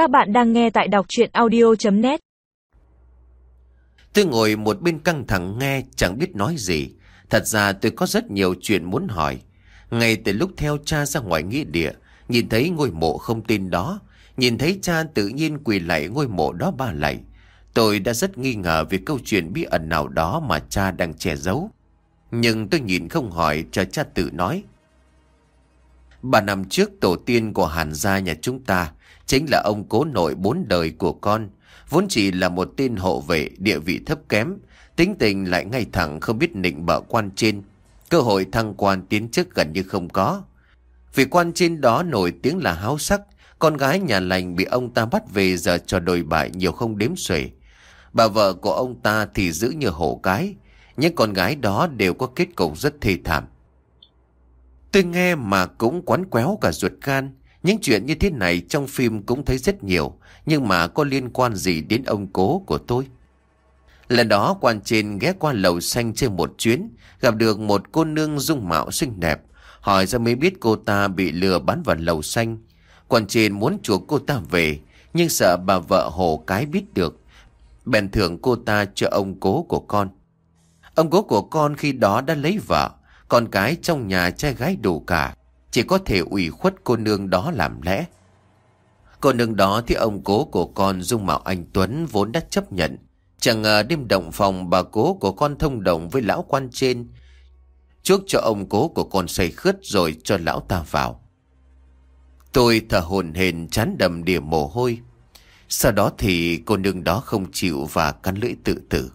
Các bạn đang nghe tại đọc chuyện audio.net Tôi ngồi một bên căng thẳng nghe chẳng biết nói gì. Thật ra tôi có rất nhiều chuyện muốn hỏi. Ngay từ lúc theo cha ra ngoài nghĩa địa, nhìn thấy ngôi mộ không tin đó, nhìn thấy cha tự nhiên quỳ lạy ngôi mộ đó ba lạy. Tôi đã rất nghi ngờ về câu chuyện bí ẩn nào đó mà cha đang che giấu. Nhưng tôi nhìn không hỏi cho cha tự nói bà năm trước tổ tiên của Hàn gia nhà chúng ta chính là ông cố nội bốn đời của con. Vốn chỉ là một tên hộ vệ địa vị thấp kém, tính tình lại ngay thẳng không biết nịnh bợ quan trên. Cơ hội thăng quan tiến chức gần như không có. Vì quan trên đó nổi tiếng là háo sắc, con gái nhà lành bị ông ta bắt về giờ cho đồi bại nhiều không đếm xuể. Bà vợ của ông ta thì giữ như hổ cái, những con gái đó đều có kết cục rất thê thảm. Tôi nghe mà cũng quán quéo cả ruột gan. Những chuyện như thế này trong phim cũng thấy rất nhiều, nhưng mà có liên quan gì đến ông cố của tôi? Lần đó quan trên ghé qua lầu xanh trên một chuyến, gặp được một cô nương dung mạo xinh đẹp. Hỏi ra mới biết cô ta bị lừa bán vào lầu xanh. Quan trên muốn chuộc cô ta về, nhưng sợ bà vợ hồ cái biết được. Bèn thưởng cô ta cho ông cố của con. Ông cố của con khi đó đã lấy vợ, con cái trong nhà trai gái đủ cả, chỉ có thể ủy khuất cô nương đó làm lẽ. Cô nương đó thì ông cố của con dung mạo anh Tuấn vốn đã chấp nhận. Chẳng ngờ đêm động phòng bà cố của con thông đồng với lão quan trên. Trước cho ông cố của con say khướt rồi cho lão ta vào. Tôi thở hồn hển chán đầm đìa mồ hôi. Sau đó thì cô nương đó không chịu và cắn lưỡi tự tử.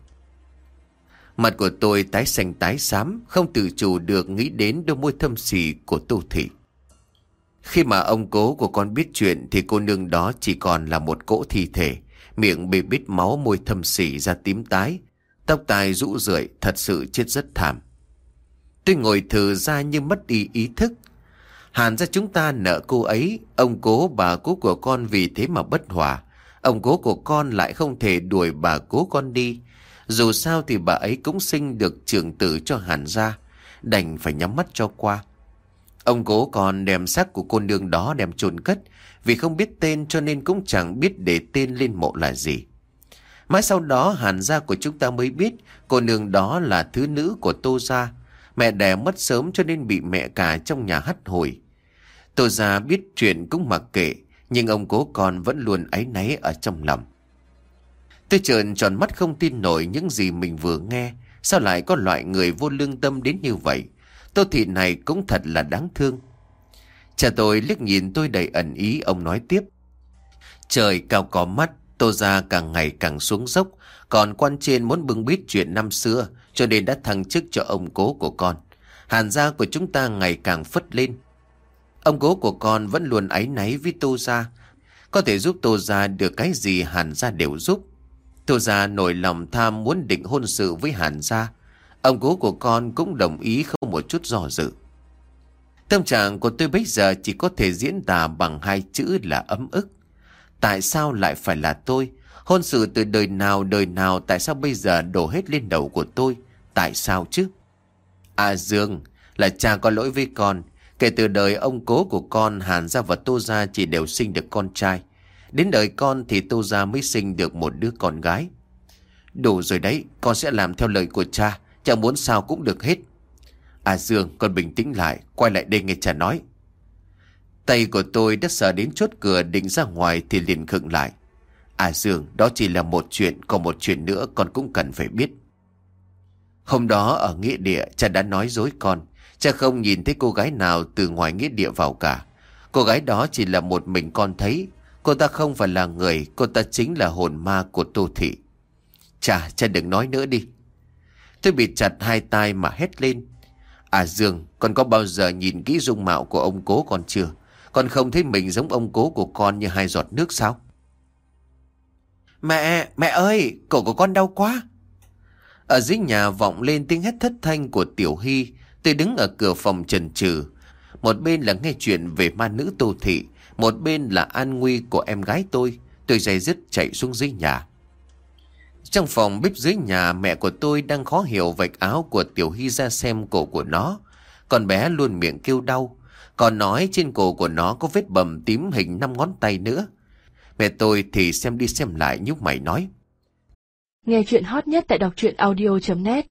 Mặt của tôi tái xanh tái xám, không tự chủ được nghĩ đến đôi môi thâm xì của Tô Thị. Khi mà ông cố của con biết chuyện thì cô nương đó chỉ còn là một cỗ thi thể, miệng bị bít máu môi thâm xỉ ra tím tái, tóc tai rũ rượi thật sự chết rất thảm. Tôi ngồi thử ra như mất đi ý thức. Hàn ra chúng ta nợ cô ấy, ông cố bà cố của con vì thế mà bất hòa. Ông cố của con lại không thể đuổi bà cố con đi. Dù sao thì bà ấy cũng sinh được trưởng tử cho Hàn ra, đành phải nhắm mắt cho qua. Ông cố còn đem xác của cô nương đó đem chôn cất, vì không biết tên cho nên cũng chẳng biết để tên lên mộ là gì. Mãi sau đó Hàn gia của chúng ta mới biết cô nương đó là thứ nữ của Tô Gia. Mẹ đẻ mất sớm cho nên bị mẹ cả trong nhà hắt hồi. Tô Gia biết chuyện cũng mặc kệ, nhưng ông cố còn vẫn luôn áy náy ở trong lòng. Tôi trợn tròn mắt không tin nổi những gì mình vừa nghe. Sao lại có loại người vô lương tâm đến như vậy? Tô thị này cũng thật là đáng thương. Cha tôi liếc nhìn tôi đầy ẩn ý, ông nói tiếp. Trời cao có mắt, tô ra càng ngày càng xuống dốc. Còn quan trên muốn bưng bít chuyện năm xưa, cho nên đã thăng chức cho ông cố của con. Hàn gia của chúng ta ngày càng phất lên. Ông cố của con vẫn luôn áy náy với tô ra. Có thể giúp tô ra được cái gì hàn gia đều giúp. Tô gia nổi lòng tham muốn định hôn sự với hàn gia. Ông cố của con cũng đồng ý không một chút do dự. Tâm trạng của tôi bây giờ chỉ có thể diễn tả bằng hai chữ là ấm ức. Tại sao lại phải là tôi? Hôn sự từ đời nào đời nào tại sao bây giờ đổ hết lên đầu của tôi? Tại sao chứ? À Dương, là cha có lỗi với con. Kể từ đời ông cố của con Hàn Gia và Tô Gia chỉ đều sinh được con trai. Đến đời con thì Tô Gia mới sinh được một đứa con gái. Đủ rồi đấy, con sẽ làm theo lời của cha. Cha muốn sao cũng được hết. À Dương, con bình tĩnh lại, quay lại đây nghe cha nói. Tay của tôi đã sờ đến chốt cửa định ra ngoài thì liền khựng lại. À Dương, đó chỉ là một chuyện, còn một chuyện nữa con cũng cần phải biết. Hôm đó ở nghĩa địa, cha đã nói dối con. Cha không nhìn thấy cô gái nào từ ngoài nghĩa địa vào cả. Cô gái đó chỉ là một mình con thấy. Cô ta không phải là người, cô ta chính là hồn ma của Tô Thị. Cha, cha đừng nói nữa đi. Tôi bị chặt hai tay mà hét lên. À Dương, con có bao giờ nhìn kỹ dung mạo của ông cố con chưa? Con không thấy mình giống ông cố của con như hai giọt nước sao? Mẹ, mẹ ơi, cổ của con đau quá. Ở dưới nhà vọng lên tiếng hét thất thanh của Tiểu Hy. Tôi đứng ở cửa phòng trần trừ. Một bên là nghe chuyện về ma nữ Tô Thị. Một bên là an nguy của em gái tôi. Tôi dày dứt chạy xuống dưới nhà. Trong phòng bếp dưới nhà, mẹ của tôi đang khó hiểu vạch áo của Tiểu Hy ra xem cổ của nó. Con bé luôn miệng kêu đau. Còn nói trên cổ của nó có vết bầm tím hình năm ngón tay nữa. Mẹ tôi thì xem đi xem lại nhúc mày nói. Nghe chuyện hot nhất tại đọc truyện audio.net